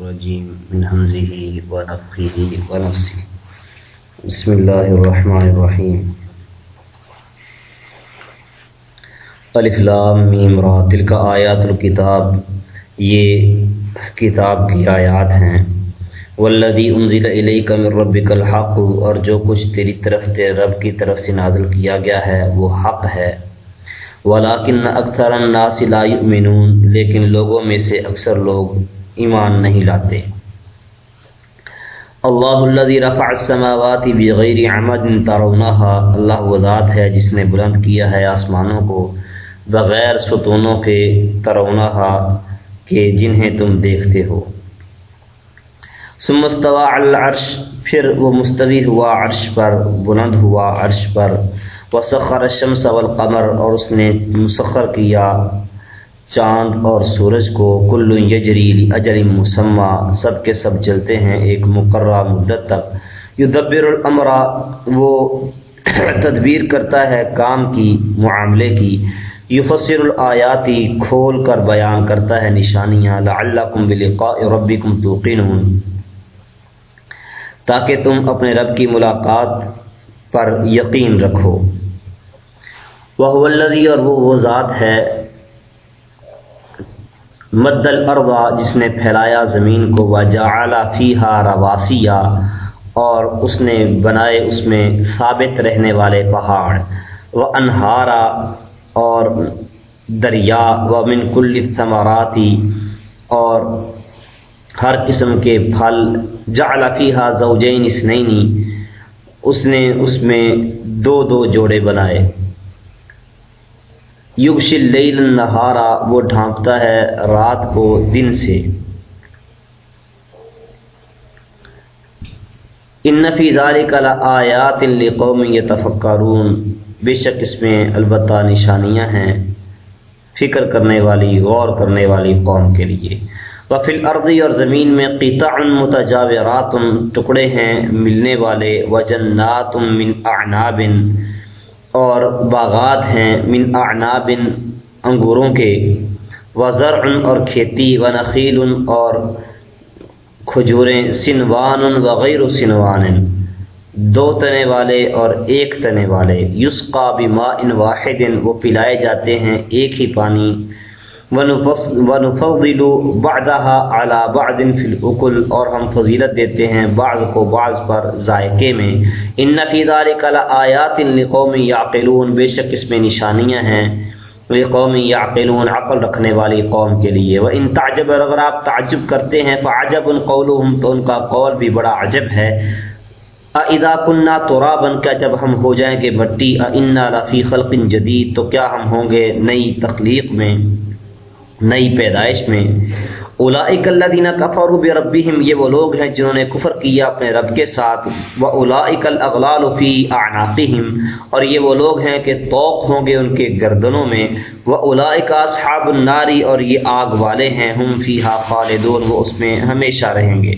الرجيم من همزه ونفخه ونفسه. بسم الله الرحمن الرحيم. الف لام میم را تلک آیات الکتاب یہ کتاب کی آیات ہیں. والذی انزل الیک من ربک الحق، اور جو کچھ تیری طرف، تیرے رب کی طرف سے نازل کیا گیا ہے، وہ حق ہے. ولیکن اکثر الناس لا یؤمنون لیکن لوگوں میں سے اکثر لوگ ایمان نہیں لاتے۔ اللہ الذي رفع السماوات بغیر عمد ترونها اللہ وہ ذات ہے جس نے بلند کیا ہے آسمانوں کو، بغیر ستونوں کے ترونها کہ جنہیں تم دیکھتے ہو۔ ثم استوى على العرش، پھر وہ مستوی ہوا عرش پر، بلند ہوا عرش پر۔ وسخر الشمس والقمر اور اس نے مسخر کیا چاند اور سورج کو کل یجری اجر مسمہ، سب کے سب چلتے ہیں ایک مقررہ مدت تک۔ یدبر الامر، وہ تدبیر کرتا ہے کام کی، معاملے کی۔ یفسر الآیاتی کھول کر بیان کرتا ہے نشانیاں۔ لعلکم بلقاء ربکم توقنون۔ تاکہ تم اپنے رب کی ملاقات پر یقین رکھو۔ وہ الذی، اور وہ وہ ذات ہے مد الارض، جس نے پھیلایا زمین کو، وجعل فیہا رواسیہ، اور اس نے بنائے اس میں ثابت رہنے والے پہاڑ و انہارا اور دریا و من کل ثمراتی اور ہر قسم کے پھل، جعل فیہا زوجین اسنینی اس نے اس میں دو دو جوڑے بنائے۔ یغش اللیل النہارا، وہ ڈھانپتا ہے رات کو دن سے۔ ان فی ذالک لآیات لقوم یتفکرون۔ بے شک اس میں البتہ نشانیاں ہیں فکر کرنے والی، غور کرنے والی قوم کے لیے۔ وفی الارض، اور زمین میں قطع متجاورات، ٹکڑے ہیں ملنے والے۔ وجنات من اعناب۔ اور باغات ہیں من اعناب انگوروں کے وزرع اور کھیتی، و نخیل اور کھجوریں، سنوان وغیر سنوان، دو تنے والے اور ایک تنے والے۔ یسقا ان واحد، وہ پلائے جاتے ہیں ایک ہی پانی ونفضل بعضها على بعض في الاكل اور ہم فضیلت دیتے ہیں بعض کو بعض پر ذائقے میں۔ ان فی ذلک لآیات لقوم یعقلون بے شک اس میں نشانیاں ہیں۔ قوم یعقلون عقل رکھنے والی قوم کے لیے۔ وہ ان تعجب اگر آپ تعجب کرتے ہیں، فعجب قولهم، تو ان کا قول بھی بڑا عجب ہے۔ اذا کننا ترابا، کیا جب ہم ہو جائیں گے مٹی انا لفی خلق جدید تو کیا ہم ہوں گے نئی تخلیق میں؟ نئی پیدائش میں۔ اولائک الذین کفروا بربہم، یہ وہ لوگ ہیں جنہوں نے کفر کیا اپنے رب کے ساتھ۔ وہ اولائک الاغلال فی اعناقہم، اور یہ وہ لوگ ہیں کہ توق ہوں گے ان کے گردنوں میں۔ وہ اولائک اصحاب الناری، اور یہ آگ والے ہیں، ہم فیہا خالدون، وہ اس میں ہمیشہ رہیں گے۔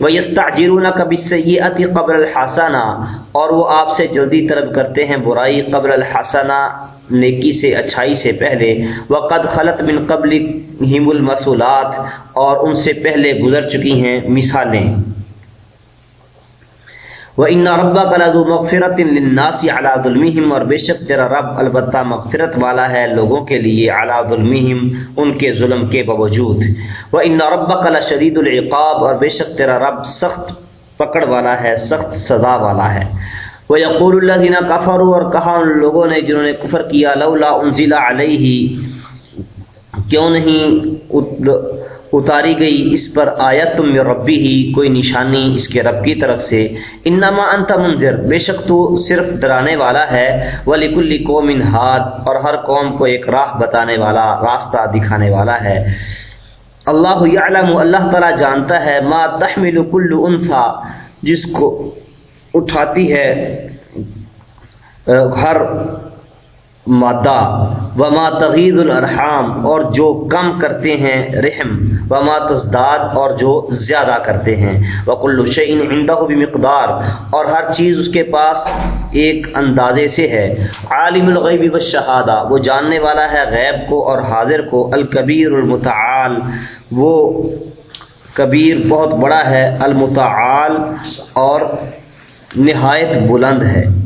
وَيَسْتَعْجِرُونَكَ بِالسَّيِّئَةِ قبر الْحَسَنَةِ اور وہ آپ سے جلدی طلب کرتے ہیں برائی قبل الحسنہ، نیکی سے، اچھائی سے پہلے۔ وقد خلط من قبل ہیم المصولات اور ان سے پہلے گزر چکی ہیں مثالیں۔ وہ ان ربا کلاد مغفرت للناس علی ظلمہم اور بے شک تیرا رب البتہ مغفرت والا ہے لوگوں کے لیے علی ظلمہم ان کے ظلم کے باوجود۔ وہ ان ربا کلا شدید العقاب اور بے شک تیرا رب سخت پکڑ والا ہے، سخت سزا والا ہے۔ وہ یقول اللہ دینا کفر اور کہا ان لوگوں نے جنہوں نے کفر کیا، لولا انزل علیہ کیوں نہیں؟ اتاری گئی اس پر آیت تم ربی ہی، کوئی نشانی اس کے رب کی طرف سے۔ انما انت منذر، بے شک تو صرف ڈرانے والا ہے۔ ولیکل قوم ہاتھ اور ہر قوم کو ایک راہ بتانے والا، راستہ دکھانے والا ہے۔ اللہ یعلم، اللہ تعالی جانتا ہے۔ ما تحمل کل انثى جس کو اٹھاتی ہے ہر مادہ، وما تغید الارحام اور جو کم کرتے ہیں رحم، وما تزداد، اور جو زیادہ کرتے ہیں۔ وکل شعین عندہ بمقدار، اور ہر چیز اس کے پاس ایک اندازے سے ہے۔ عالم الغیب والشہادہ وہ جاننے والا ہے غیب کو اور حاضر کو۔ الکبیر المتعال، وہ کبیر بہت بڑا ہے، المتعال، اور نہایت بلند ہے۔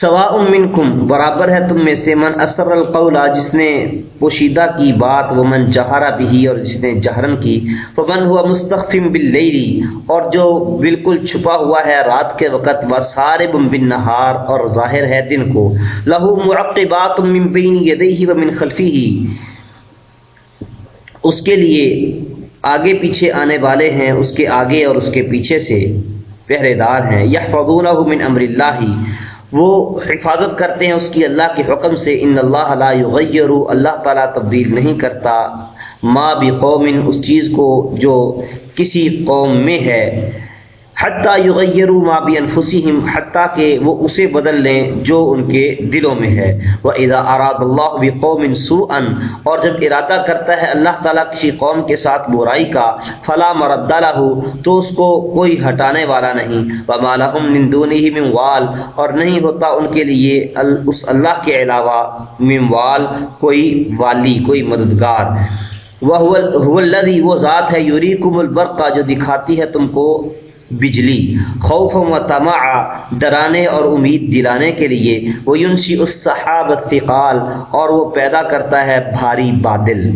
سوا منکم، برابر ہے تم میں سے من اثر القولا جس نے پوشیدہ کی بات وہ من جہارا بھی اور جس نے جہرن کی وہ من ہوا مستقفم باللیلی اور جو بالکل چھپا ہوا ہے رات کے وقت، وہ سارے بم بن نہار، اور ظاہر ہے دن کو۔ لہو معقبات من بین یدیہ و من خلفی ہی اس کے لیے آگے پیچھے آنے والے ہیں، اس کے آگے اور اس کے پیچھے سے پہرے دار ہیں۔ یحفظونہ من امر اللہ۔ ہی وہ حفاظت کرتے ہیں اس کی اللہ کے حکم سے، ان اللہ لا یغیر اللہ تعالیٰ تبدیل نہیں کرتا۔ ما بھی قوم اس چیز کو جو کسی قوم میں ہے۔ حتیٰ یغیروا ما بھی انفسہم، حتیٰ کہ وہ اسے بدل لیں جو ان کے دلوں میں ہے۔ وہ اذا اراد اللہ بقوم سوءا، اور جب ارادہ کرتا ہے اللہ تعالیٰ کسی قوم کے ساتھ برائی کا، فلا مرد له تو اس کو کوئی ہٹانے والا نہیں۔ وما لهم من دونه من وال، اور نہیں ہوتا ان کے لیے اس اللہ کے علاوہ من وال کوئی والی، کوئی مددگار۔ وہ الذی، وہ ذات ہے یریکم البرق، جو دکھاتی ہے تم کو بجلی، خوف و تما ڈرانے اور امید دلانے کے لیے، وہ یونسی اس صحاب فقال اور وہ پیدا کرتا ہے بھاری بادل۔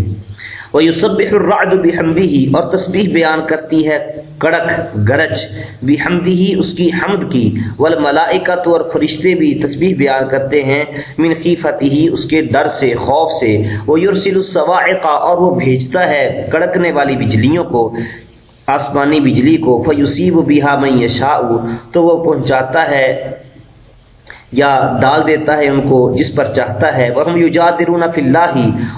وہ یوسب الرعد بحمدی ہی اور تسبیح بیان کرتی ہے کڑک گرج۔ بحمدی ہی اس کی حمد کی۔ والملائکت اور فرشتے بھی تسبیح بیان کرتے ہیں۔ من خیفتی ہی اس کے ڈر سے، خوف سے۔ وہ یرسل الصواعق اور وہ بھیجتا ہے کڑکنے والی بجلیوں کو۔ آسمانی بجلی کو فیوسیب بیہا میں یشاء، تو وہ پہنچاتا ہے یا ڈال دیتا ہے ان کو جس پر چاہتا ہے۔ وہ ہم یجادرون فی اللہ،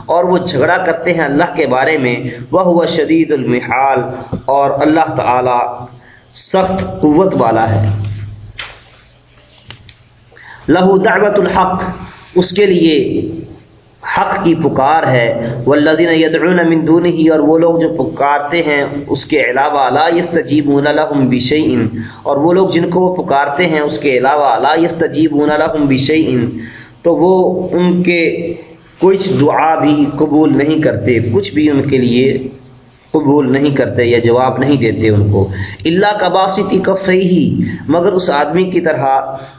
اور وہ جھگڑا کرتے ہیں اللہ کے بارے میں۔ وہ ہوا شدید المحال، اور اللہ تعالی سخت قوت والا ہے۔ لہو دعوت الحق، اس کے لیے حق کی پکار ہے۔ والذین یدعون من دونه اور وہ لوگ جو پکارتے ہیں، اس کے علاوہ لا یستجیبون لهم بشیء اور وہ لوگ جن کو وہ پکارتے ہیں، اس کے علاوہ لا یستجیبون لهم بشیء تو وہ ان کے کچھ دعا بھی قبول نہیں کرتے، کچھ بھی ان کے لیے قبول نہیں کرتے یا جواب نہیں دیتے ان کو۔ اللہ کا باسطی کف ہی مگر اس آدمی کی طرح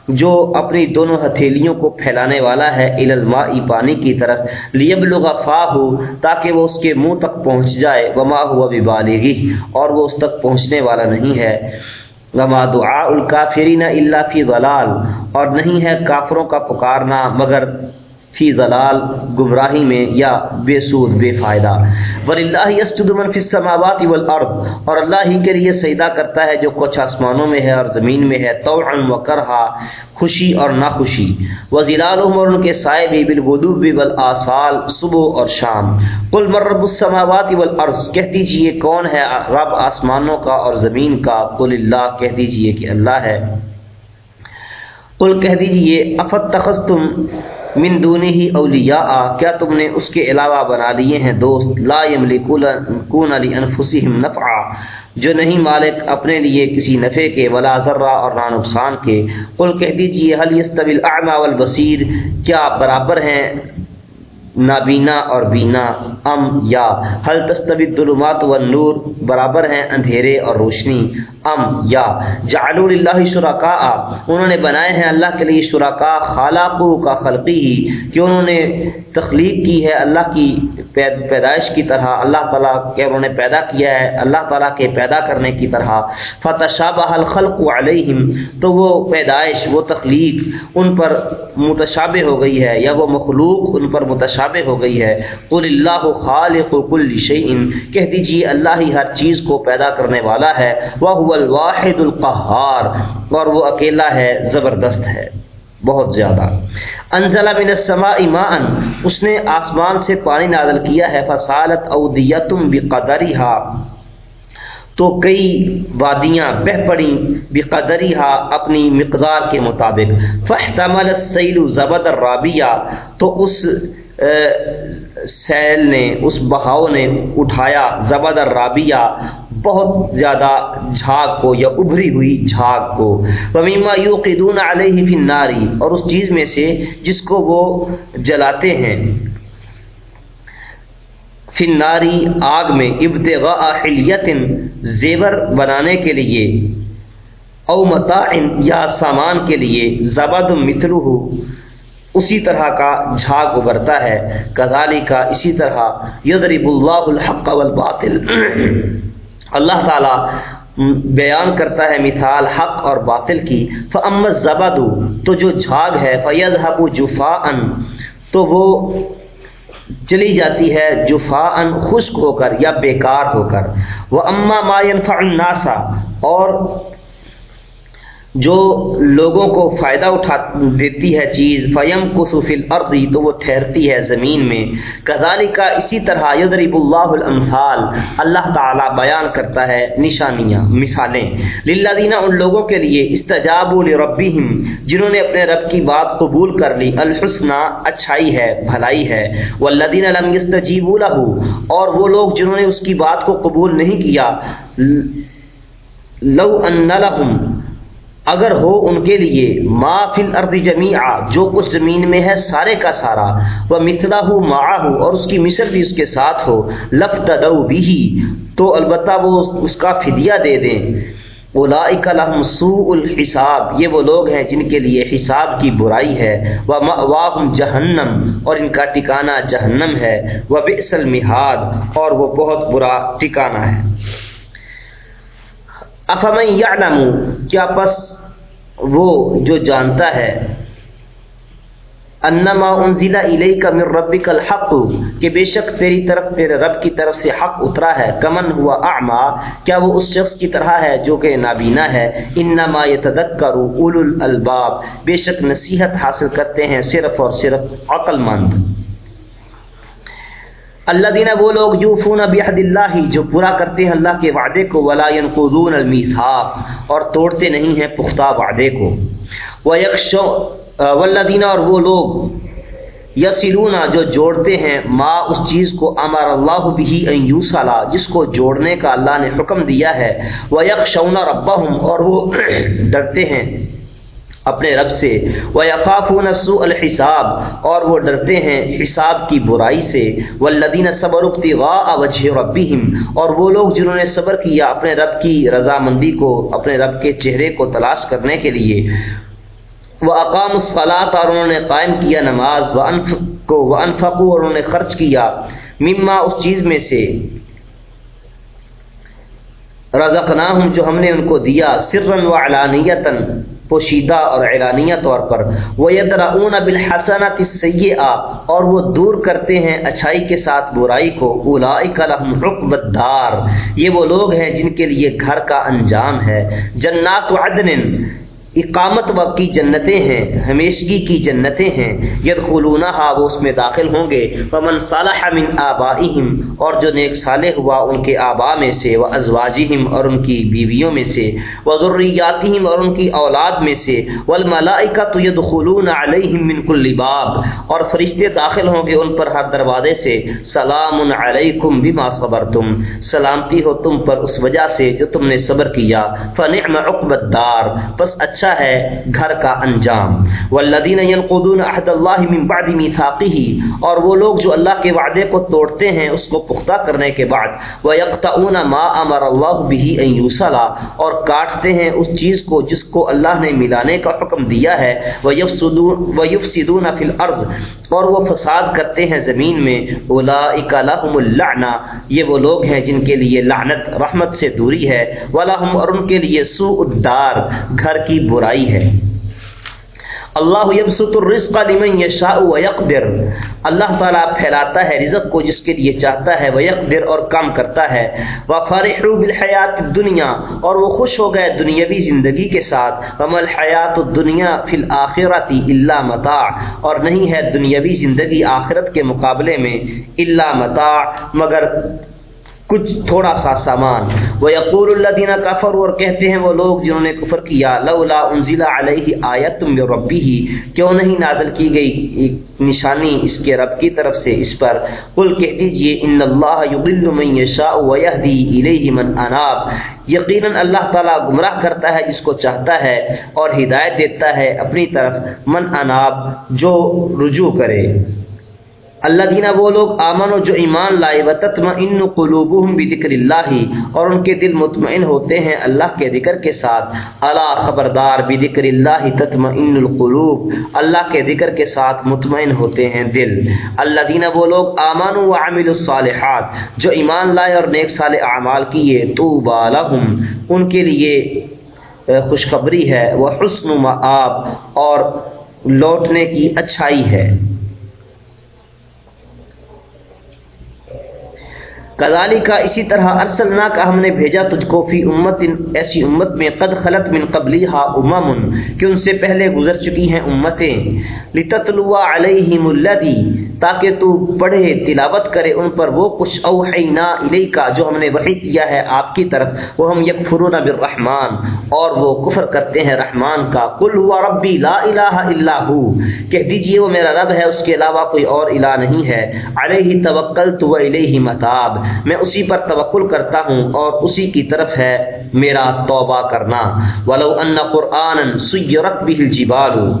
جو اپنی دونوں ہتھیلیوں کو پھیلانے والا ہے الما پانی کی طرف لیب لغا فا ہو تاکہ وہ اس کے منہ تک پہنچ جائے۔ وما ہوا بھی بالغی اور وہ اس تک پہنچنے والا نہیں ہے۔ وما دعا الکافرین اللہ فی ضلال۔ اور نہیں ہے کافروں کا پکارنا، مگر فی ضلال، گمراہی میں یا بے سود، بے فائدہ۔ وللہ یسجد من فی السماوات والارض اور اللہ ہی کے لیے سجدہ کرتا ہے جو کچھ آسمانوں میں ہے اور زمین میں ہے، طوعا و خوشی اور ناخوشی۔ وظلالهم اور ان کے سائے بھی بالغدو والآصال، صبح اور شام۔ قل من رب السماوات والارض کہہ دیجیے کون ہے رب آسمانوں کا اور زمین کا؟ قل اللہ، کہہ دیجیے کہ اللہ ہے۔ قل کہہ دیجیے افت تخستم من دونی ہی اولیاء، کیا تم نے اس کے علاوہ بنا لیے ہیں دوست؟ لا یملکون علی انفسہم نفعا، جو نہیں مالک اپنے لیے کسی نفع کے، ولا ذرہ اور نہ نقصان کے۔ قل کہہ دیجیے حل یستوی الاعمى والبصیر، کیا برابر ہیں نابینا اور بینا؟ ام یا حل تستوی الظلمات والنور، برابر ہیں اندھیرے اور روشنی۔ ام، یا، جعلوا للہ شرکاء. انہوں نے بنائے ہیں اللہ کے لیے شرکاء خالقو کا خلقی. ہی کہ انہوں نے تخلیق کی ہے اللہ کی پیدائش کی طرح. اللہ تعالیٰ کے انہوں نے پیدا کیا ہے اللہ تعالیٰ کے پیدا کرنے کی طرح. فتشابہ الخلق علیہم تو وہ پیدائش، وہ تخلیق ان پر متشابہ ہو گئی ہے، یا وہ مخلوق ان پر متشابہ ہو گئی ہے. قل اللہ خالق کل شیء کہہ دیجیے اللہ ہی ہر چیز کو پیدا کرنے والا ہے. وہ الواحد القہار، اور وہ اکیلا ہے، زبردست ہے، بہت زیادہ۔ انزلہ من السماء ماء، اس نے آسمان سے پانی نازل کیا ہے فصالت اودیتم بقدرها تو کئی وادیاں بہ پڑی بقدرها اپنی مقدار کے مطابق۔ فاحتمل السیل زبد الرابیہ، تو اس سیل نے، اس بہاؤ نے اٹھایا زبد الرابیہ۔ بہت زیادہ جھاگ کو یا ابھری ہوئی جھاگ کو۔ ومیما یوقدون علیہ فی الناری اور اس چیز میں سے جس کو وہ جلاتے ہیں۔ فناری آگ میں، ابتغاء حلیت زیور بنانے کے لیے۔ او متا یا سامان کے لیے۔ زبد مثلو اسی طرح کا جھاگ ابھرتا ہے۔ کزالی کا اسی طرح یدرب اللہ الحق والباطل۔ اللہ تعالی بیان کرتا ہے مثال حق اور باطل کی فمت زبد تو جو جھاگ ہے فیض حق جفا تو وہ چلی جاتی ہے جفا خشک ہو کر یا بیکار ہو کر۔ وہ اما ما ينفع الناسا اور جو لوگوں کو فائدہ اٹھا دیتی ہے چیز فیم کسفل عرضی تو وہ ٹھہرتی ہے زمین میں۔ کزالی کا اسی طرح یدرب اللہ الامثال، اللہ تعالی بیان کرتا ہے نشانیاں، مثالیں۔ للذین، ان لوگوں کے لیے استجاب لربہم، جنہوں نے اپنے رب کی بات قبول کر لی۔ الحسنہ، اچھائی ہے، بھلائی ہے۔ والذین لم یستجیبوا له اور وہ لوگ جنہوں نے اس کی بات کو قبول نہیں کیا، لو ان لهم اگر ہو ان کے لیے، ما فی الارض جمیع جو کچھ زمین میں ہے سارے کا سارا وہ مثلا ہو اور اس کی مثل بھی اس کے ساتھ ہو لفت بھی تو البتہ وہ اس کا فدیہ دے دیں۔ اولئک لهم سوء الحساب، یہ وہ لوگ ہیں جن کے لیے حساب کی برائی ہے وہ مأواہم جہنم، اور ان کا ٹھکانہ جہنم ہے وہ بئس المہاد، اور وہ بہت برا ٹھکانہ ہے۔ افمن یعلم، کیا پس وہ جو جانتا ہے؟ انما انزل الیک من ربک الحق، کہ بے شک تیری طرف، تیرے رب کی طرف سے حق اترا ہے۔ کمن ہوا اعما کیا وہ اس شخص کی طرح ہے جو کہ نابینا ہے؟ انما یتذکر اولو الالباب، بے شک نصیحت حاصل کرتے ہیں صرف اور صرف عقل مند۔ اللہ دینا وہ لوگ یوفون بحد اللہ جو پورا کرتے ہیں اللہ کے وعدے کو، ولا ينقضون المیثاق، اور توڑتے نہیں ہیں پختہ وعدے کو۔ والذین، اور وہ لوگ یسلونا جو جوڑتے ہیں، ما اس چیز کو امر اللہ بھی ان یوسلا جس کو جوڑنے کا اللہ نے حکم دیا ہے۔ وہ یکشون ربہم، اور وہ ڈرتے ہیں۔ اپنے رب سے وہ یقافون سوء الحساب، اور وہ ڈرتے ہیں حساب کی برائی سے والذین صبر ابتغاء وجه ربهم، اور وہ لوگ جنہوں نے صبر کیا اپنے رب کی رضامندی کو، اپنے رب کے چہرے کو تلاش کرنے کے لیے وہ اقام الصلاۃ اور انہوں نے قائم کیا نماز و انف کو وہ انفقو اور انہوں نے خرچ کیا مما اس چیز میں سے۔ رزقناہم جو ہم نے ان کو دیا، سرا و علانیتاً پوشیدہ اور اعلانیہ طور پر۔ وہ یدرعون بالحسنات السیئہ اور وہ دور کرتے ہیں اچھائی کے ساتھ برائی کو۔ اولئک لهم عقب الدار۔ یہ وہ لوگ ہیں جن کے لیے گھر کا انجام ہے۔ جنات عدن اقامت وقت کی جنتیں ہیں، ہمیشگی کی جنتیں ہیں۔ ید خلونہ وہ اس میں داخل ہوں گے۔ ومن صالح من آبائہم اور جو نیک صالح ہوا ان کے آبا میں سے وہ ازواجہم اور ان کی بیویوں میں سے۔ وہ ذریاتہم اور ان کی اولاد میں سے۔ والملائکۃ یدخلون علیہم من کل باب۔ اور فرشتے داخل ہوں گے ان پر ہر دروازے سے۔ سلام علیکم بما صبرتم۔ سلامتی ہو تم پر اس وجہ سے جو تم نے صبر کیا۔ فنعم عقب الدار۔ بس اچھا اچھا ہے گھر کا انجام۔ والذین ينقضون عهد الله من بعد ميثاقه اور وہ لوگ جو اللہ کے وعدے کو توڑتے ہیں، اس کو پختہ کرنے کے بعد ويقطعون ما امر الله به ان يوصل، اور کاٹتے ہیں اس چیز کو جس کو اللہ نے ملانے کا حکم دیا ہے۔ ويفسدون ويفسدون في الارض اور وہ فساد کرتے ہیں زمین میں۔ اولئک لهم اللعنہ یہ وہ لوگ ہیں جن کے لیے لعنت رحمت سے دوری ہے۔ ولہم اور ان کے لیے سوء الدار، گھر کی برائی ہے۔ اللہ یبسط الرزق لمن یشاء ویقدر۔ اللہ تعالیٰ پھیلاتا ہے رزق کو جس کے لیے چاہتا ہے، ویقدر اور کم کرتا ہے۔ وفرحوا بالحیات الدنیا۔ اور وہ خوش ہو گئے دنیاوی زندگی کے ساتھ۔ وما الحیات الدنیا فی الاخرۃ الا متاع۔ اور نہیں ہے دنیاوی زندگی آخرت کے مقابلے میں الا متاع۔ مگر کچھ تھوڑا سا سامان۔ وہ یقول اللہ دینا کفر اور کہتے ہیں وہ لوگ جنہوں نے کفر کیا، لولا انزل علیہ آیت تم ربی ہی کیوں نہیں نازل کی گئی ایک نشانی اس کے رب کی طرف سے اس پر؟ قل کہہ دیجیے ان اللہ یضل من یشاء ویہدی الیہ من اناب یقیناً اللہ تعالیٰ گمراہ کرتا ہے جس کو چاہتا ہے اور ہدایت دیتا ہے اپنی طرف من اناب، جو رجوع کرے۔ اللہ دینا وہ لوگ آمن و جو ایمان لائے و تتم ان قلوب ذکر اللہ اور ان کے دل مطمئن ہوتے ہیں اللہ کے ذکر کے ساتھ۔ اللہ خبردار بھی ذکر اللہ تتم ان القلوب، اللہ کے ذکر کے ساتھ مطمئن ہوتے ہیں دل۔ اللہ دینا وہ لوگ آمان و عامل الصالحات، جو ایمان لائے اور نیک سال اعمال کیے تو بالحم ان کے لیے خوشخبری ہے۔ وہ حسن آب اور لوٹنے کی اچھائی ہے۔ کزالی کا اسی طرح ارسلنا کا ہم نے بھیجا تجھ کو فی امت، ایسی امت میں قد خلط من قبلی ہا امامن کہ ان سے پہلے گزر چکی ہیں امتیں۔ لتتلوا علیہم الذی تاکہ تو پڑھے، تلاوت کرے، ان پر وہ کچھ اوحینا الیکا جو ہم نے وحی کیا ہے آپ کی طرف، وہ ہم یکفرون بالرحمن، اور وہ کفر کرتے ہیں رحمان کا۔ قل ہوا ربی لا الہ الا ہو کہہ دیجیے، وہ میرا رب ہے، اس کے علاوہ کوئی اور الہ نہیں ہے۔ علیہ توکلت و الیہ متاب۔ میں اسی پر توکل کرتا ہوں، اور اسی کی طرف ہے میرا توبہ کرنا۔ ولو ان قرآن سیرت به الجبال۔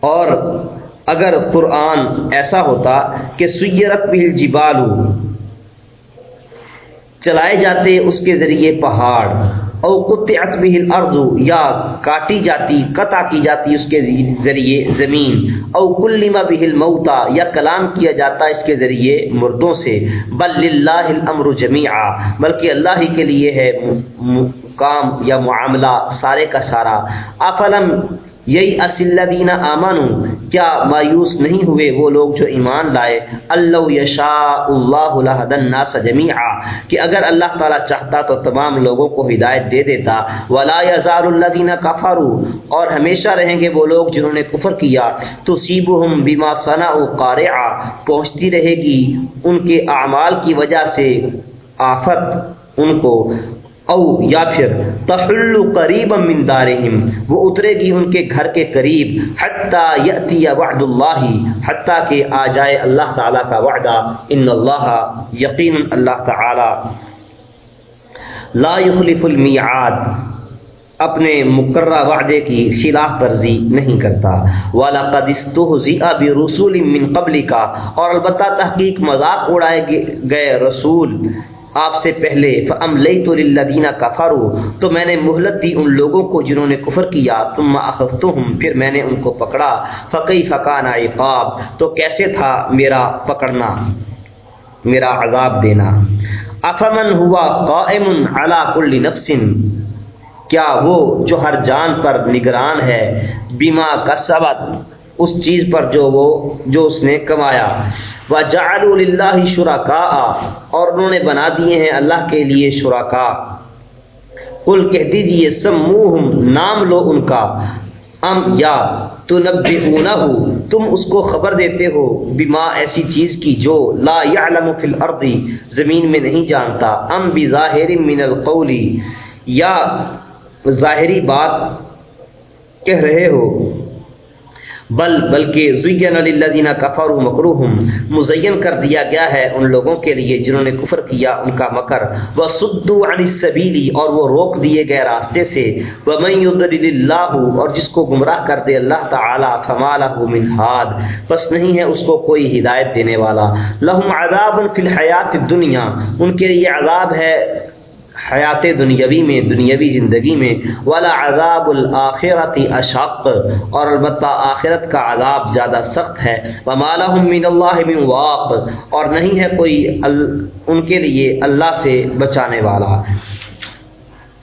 اور اگر قرآن ایسا ہوتا کہ سیرت به الجبال چلائے جاتے اس کے ذریعے پہاڑ، او قطعت به الارض یا کاٹی جاتی، قطع کی جاتی اس کے ذریعے زمین، او کلم به الموتى یا کلام کیا جاتا اس کے ذریعے مردوں سے، بل للہ الامر جميعا بلکہ اللہ ہی کے لیے ہے کام یا معاملہ، سارے کا سارا۔ افلم یہی اصل آمانو کیا مایوس نہیں ہوئے وہ لوگ جو ایمان لائے؟ اللہ یشا اللہ الناس جمیعا، کہ اگر اللہ تعالیٰ چاہتا تو تمام لوگوں کو ہدایت دے دیتا۔ ولا یزار اللہ دینا اور ہمیشہ رہیں گے وہ لوگ جنہوں نے کفر کیا۔ تو سیب ہم بیما ثنا و پہنچتی رہے گی ان کے اعمال کی وجہ سے آفت ان کو، او یا پھر تحل قریب من دارہم، وہ اترے گی ان کے گھر کے قریب، حتی یأتی وعد اللہ، حتی کہ آ جائے اللہ تعالیٰ کا وعدہ، ان اللہ یقین اللہ تعالی۔ لا یخلف المیعاد، اپنے مقررہ وعدے کی خلاف ورزی نہیں کرتا۔ وَلَقَدْ اسْتُهْزِئَ بِرُسُولٍ مِّن قَبْلِكَ اور البتہ تحقیق مذاق اڑائے گئے رسول آپ سے پہلے فم لئی تو لدینہ کفارو تو میں نے مہلت دی ان لوگوں کو جنہوں نے کفر کیا تم اخت ہوں پھر میں نے ان کو پکڑا فقی فقان عقاب، تو کیسے تھا میرا پکڑنا، میرا عذاب دینا؟ افمن ہوا قائم علی کل نفس؟ کیا وہ جو ہر جان پر نگران ہے بیما کا سبق اس چیز پر جو وہ جو اس نے کمایا۔ وَجَعَلُوا لِلَّهِ شُرَكَاءَ، اور انہوں نے بنا دیے ہیں اللہ کے لیے شرکا۔ قل کہہ دیجیے، سموہم، نام لو ان کا۔ ام یا تنبئونہ تم اس کو خبر دیتے ہو بما ایسی چیز کی جو لا يعلم فی الارض، زمین میں نہیں جانتا۔ ام بظاہر من القول، یا ظاہری بات کہہ رہے ہو۔ بل بلکہ زین للذین کفروا مکروہم، مزین کر دیا گیا ہے ان لوگوں کے لیے جنہوں نے کفر کیا ان کا مکر۔ وصدوا عن السبیل اور وہ روک دیے گئے راستے سے۔ ومن یضلل اللہ اور جس کو گمراہ کر دے اللہ تعالی، فما له من ہاد نہیں ہے اس کو کوئی ہدایت دینے والا۔ لهم عذاب فی الحیات الدنیا۔ ان کے لیے عذاب ہے حیات دنیاوی میں، دنیاوی زندگی میں والا عذاب الآخرت اشق اور البتہ آخرت کا عذاب زیادہ سخت ہے۔ ومالہم من اللہ من واق۔ اور نہیں ہے کوئی ان کے لیے اللہ سے بچانے والا۔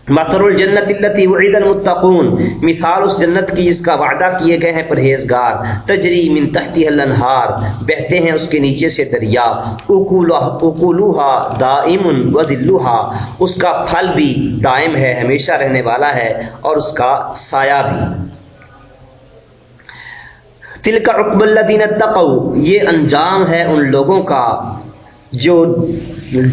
مطر الجنت التی وعید المتقون۔ مثال اس جنت کی جس کا وعدہ کیے گئے ہیں پرہیزگار۔ تجری من تحتی الانہار۔ بہتے ہیں اس کے نیچے سے دریا۔ اکولوہا دائم و اس کا پھل بھی دائم ہے، ہمیشہ رہنے والا ہے، اور اس کا سایہ بھی۔ تل کا عقب الدین یہ انجام ہے ان لوگوں کا۔ جو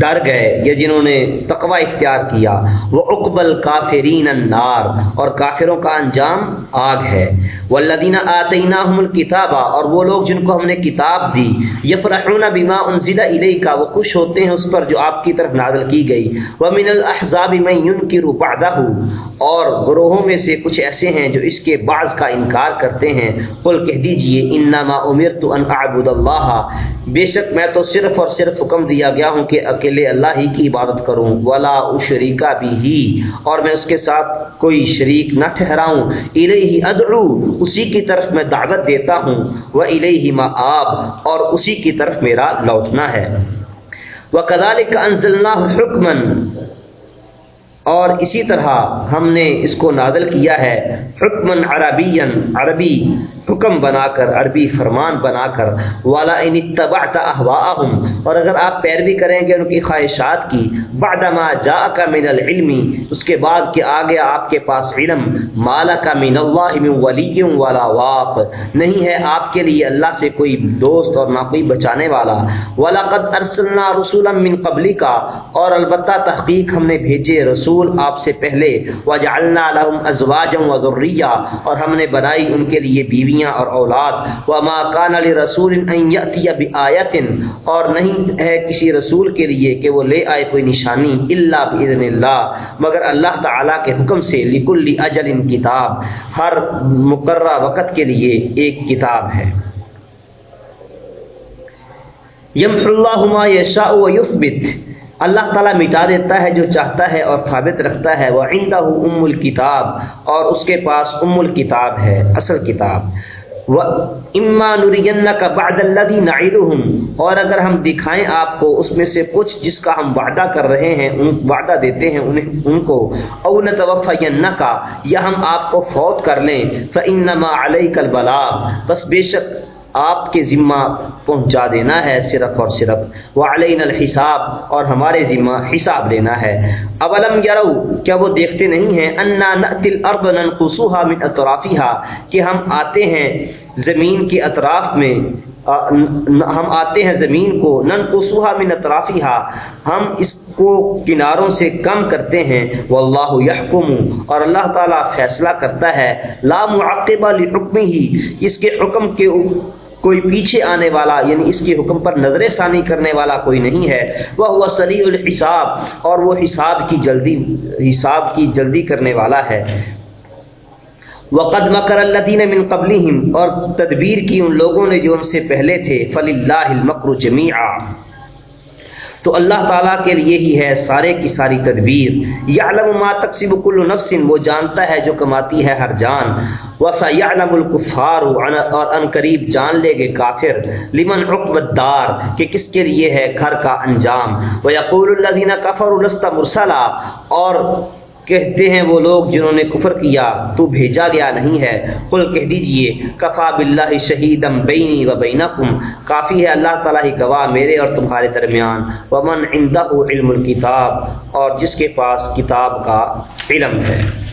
ڈر گئے یا جنہوں نے تقوی اختیار کیا، وہ اقبل کافرین النار اور کافروں کا انجام آگ ہے۔ وہ لدینہ آتینہ الکتابہ اور وہ لوگ جن کو ہم نے کتاب دی، یفرحون بما انزل الیک کا وہ خوش ہوتے ہیں اس پر جو آپ کی طرف نازل کی گئی۔ وہ من الحضاب میں ينکر بعدہ، اور گروہوں میں سے کچھ ایسے ہیں جو اس کے بعض کا انکار کرتے ہیں۔ قل کہہ دیجیے، انما امرت ان اعبد اللہ بے شک میں تو صرف اور صرف حکم دیا گیا ہوں کہ اکیلے اللہ ہی کی عبادت کروں، ولا اشریکا بھی ہی اور میں اس کے ساتھ کوئی شریک نہ ٹھہراؤں۔ الیہ ادعو، اسی کی طرف میں دعوت دیتا ہوں۔ وہ الیہ مآب، اور اسی کی طرف میرا لوٹنا ہے۔ وہ أَنزَلْنَاهُ حکمن اور اسی طرح ہم نے اس کو نازل کیا ہے حکمن عربی عربی حکم بنا کر عربی فرمان بنا کر والا ان اتبعت اور اگر آپ پیروی کریں گے ان کی خواہشات کی بعد ما جاءك من العلم، اس کے بعد کہ آ گیا آپ کے پاس علم مالا کا من اللہ من ولی ولا واق۔ نہیں ہے آپ کے لیے اللہ سے کوئی دوست اور نہ کوئی بچانے والا۔ ولقد ارسلنا رسولا من قبلی کا اور البتہ تحقیق ہم نے بھیجے رسول رسول آپ سے پہلے، وجعلنا لهم ازواجا وذريا اور ہم نے بنائی ان کے لیے بیویاں اور اولاد۔ وما كان لرسول ان ياتي بآية، اور نہیں ہے کسی رسول کے لیے کہ وہ لے آئے کوئی نشانی الا باذن اللہ مگر اللہ تعالی کے حکم سے لکل اجل کتاب، ہر مقررہ وقت کے لیے ایک کتاب ہے۔ یمح اللہ ما یشاء ویثبت اللہ تعالیٰ مٹا دیتا ہے جو چاہتا ہے اور ثابت رکھتا ہے وہ عندہ ام الکتاب اور اس کے پاس ام الکتاب ہے، اصل کتاب۔ وہ اما نرین کا بعد اللہ نعیدہم اور اگر ہم دکھائیں آپ کو اس میں سے کچھ جس کا ہم وعدہ کر رہے ہیں، ان وعدہ دیتے ہیں انہیں، ان کو۔ او نتوفین کا یا ہم آپ کو فوت کر لیں فانما علیک البلاغ۔ بس بے شک آپ کے ذمہ پہنچا دینا ہے صرف اور صرف۔ وہ علین الحساب، اور ہمارے ذمہ حساب لینا ہے۔ اولم یرو، کیا وہ دیکھتے نہیں ہیں؟ انا نأتل ارض ننقصوها من اطرافها، کہ ہم آتے ہیں زمین کے اطراف میں ہم آتے ہیں زمین کو ننقصوها من اطرافها۔ ہم اس کو کناروں سے کم کرتے ہیں۔ واللہ یحکم، اور اللہ تعالی فیصلہ کرتا ہے۔ لا معقب لحکمه اس کے حکم کے کوئی پیچھے آنے والا یعنی اس کے حکم پر نظر ثانی کرنے والا کوئی نہیں ہے۔ وہ ہوا سریع الحساب، اور وہ حساب کی جلدی، حساب کی جلدی کرنے والا ہے۔ وقد مکر الدین من قبل اور تدبیر کی ان لوگوں نے جو ان سے پہلے تھے۔ فلی اللہ المکر جمیعا تو اللہ تعالیٰ کے لیے ہی ہے سارے کی ساری تدبیر۔ یعلم ما تقسیب کل نفس، وہ جانتا ہے جو کماتی ہے ہر جان۔ وسا یعلم الکفار، اور ان قریب جان لے گے کافر۔ لمن عقب دار کہ کس کے لیے ہے گھر کا انجام۔ وہ یقول الذین کفروا لست مرسلا، اور کہتے ہیں وہ لوگ جنہوں نے کفر کیا، تو بھیجا گیا نہیں ہے۔ قل کہہ دیجیے، کفا باللہ شہیدم بینی و بینکم۔ کافی ہے اللہ تعالیٰ ہی گواہ میرے اور تمہارے درمیان۔ ومن عندہ علم الکتاب اور جس کے پاس کتاب کا علم ہے۔